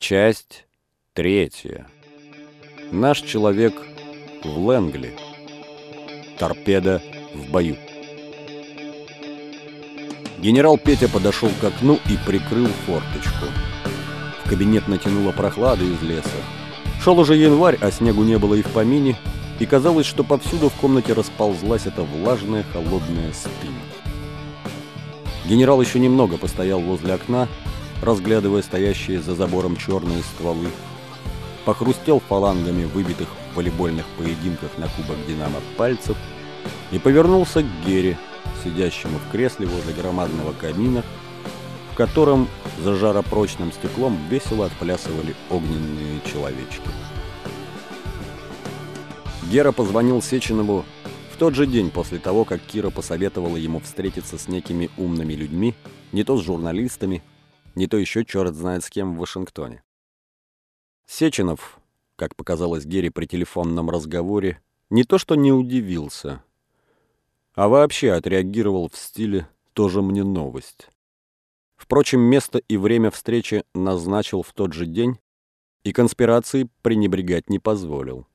Часть третья. Наш человек в Лэнгли. Торпеда в бою. Генерал Петя подошел к окну и прикрыл форточку. В кабинет натянуло прохлада из леса. Шел уже январь, а снегу не было и в помине, и казалось, что повсюду в комнате расползлась эта влажная холодная стынь. Генерал еще немного постоял возле окна, разглядывая стоящие за забором черные стволы, похрустел фалангами выбитых в волейбольных поединках на кубок «Динамо» пальцев и повернулся к Гере, сидящему в кресле возле громадного камина, в котором за жаропрочным стеклом весело отплясывали огненные человечки. Гера позвонил Сеченову в тот же день после того, как Кира посоветовала ему встретиться с некими умными людьми, не то с журналистами, не то еще черт знает с кем в Вашингтоне. Сеченов, как показалось Гере при телефонном разговоре, не то что не удивился, а вообще отреагировал в стиле «тоже мне новость». Впрочем, место и время встречи назначил в тот же день и конспирации пренебрегать не позволил.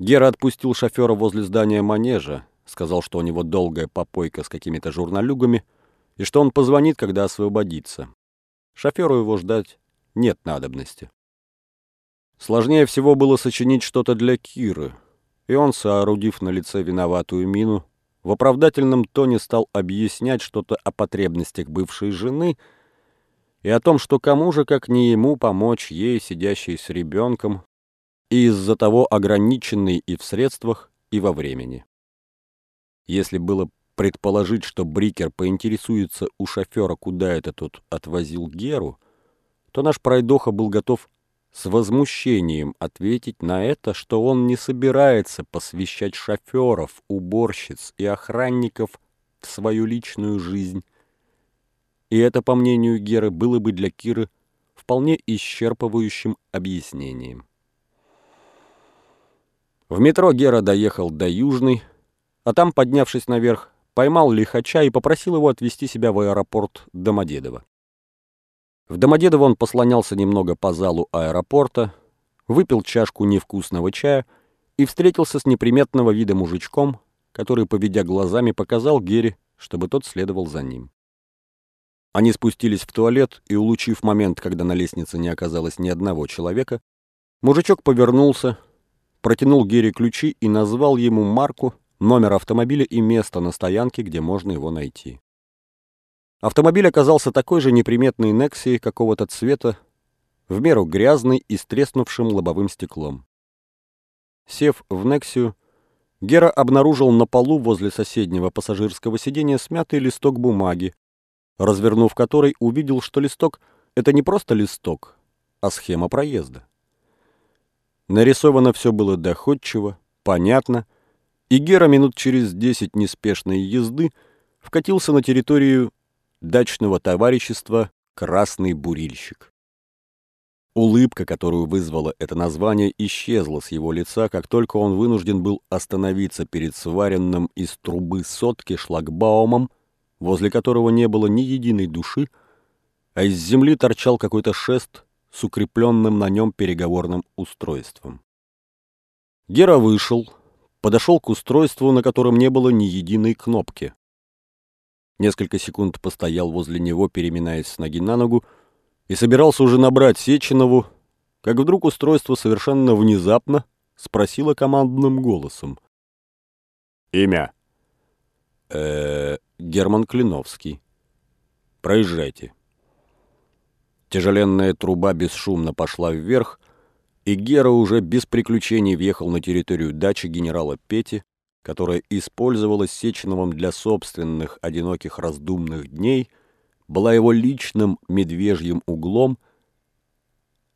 Гера отпустил шофера возле здания манежа, сказал, что у него долгая попойка с какими-то журналюгами и что он позвонит, когда освободится. Шоферу его ждать нет надобности. Сложнее всего было сочинить что-то для Киры, и он, соорудив на лице виноватую мину, в оправдательном тоне стал объяснять что-то о потребностях бывшей жены и о том, что кому же, как не ему, помочь ей, сидящей с ребенком, и из-за того ограниченный и в средствах, и во времени. Если было предположить, что Брикер поинтересуется у шофера, куда это тут отвозил Геру, то наш пройдоха был готов с возмущением ответить на это, что он не собирается посвящать шоферов, уборщиц и охранников в свою личную жизнь. И это, по мнению Геры, было бы для Киры вполне исчерпывающим объяснением. В метро Гера доехал до Южной, а там, поднявшись наверх, поймал лихача и попросил его отвезти себя в аэропорт Домодедово. В Домодедово он послонялся немного по залу аэропорта, выпил чашку невкусного чая и встретился с неприметного вида мужичком, который, поведя глазами, показал Гере, чтобы тот следовал за ним. Они спустились в туалет, и, улучив момент, когда на лестнице не оказалось ни одного человека, мужичок повернулся, протянул Гере ключи и назвал ему марку, номер автомобиля и место на стоянке, где можно его найти. Автомобиль оказался такой же неприметной Нексией какого-то цвета, в меру грязный и с треснувшим лобовым стеклом. Сев в Нексию, Гера обнаружил на полу возле соседнего пассажирского сиденья смятый листок бумаги, развернув который, увидел, что листок — это не просто листок, а схема проезда. Нарисовано все было доходчиво, понятно, и Гера минут через десять неспешной езды вкатился на территорию дачного товарищества «Красный бурильщик». Улыбка, которую вызвало это название, исчезла с его лица, как только он вынужден был остановиться перед сваренным из трубы сотки шлагбаумом, возле которого не было ни единой души, а из земли торчал какой-то шест с укрепленным на нем переговорным устройством. Гера вышел, подошел к устройству, на котором не было ни единой кнопки несколько секунд постоял возле него, переминаясь с ноги на ногу, и собирался уже набрать Сеченову, как вдруг устройство совершенно внезапно спросило командным голосом. «Имя?» э, -э Герман Клиновский. Проезжайте». Тяжеленная труба бесшумно пошла вверх, и Гера уже без приключений въехал на территорию дачи генерала Пети, которая использовалась Сеченовым для собственных одиноких раздумных дней, была его личным медвежьим углом,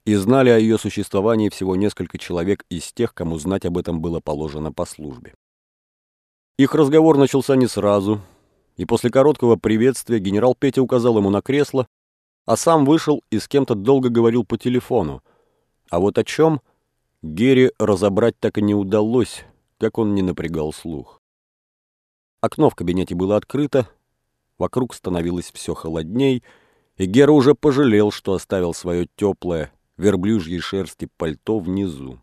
и знали о ее существовании всего несколько человек из тех, кому знать об этом было положено по службе. Их разговор начался не сразу, и после короткого приветствия генерал Петя указал ему на кресло, а сам вышел и с кем-то долго говорил по телефону. А вот о чем Гере разобрать так и не удалось, как он не напрягал слух. Окно в кабинете было открыто, вокруг становилось все холодней, и Гера уже пожалел, что оставил свое теплое верблюжьей шерсти пальто внизу.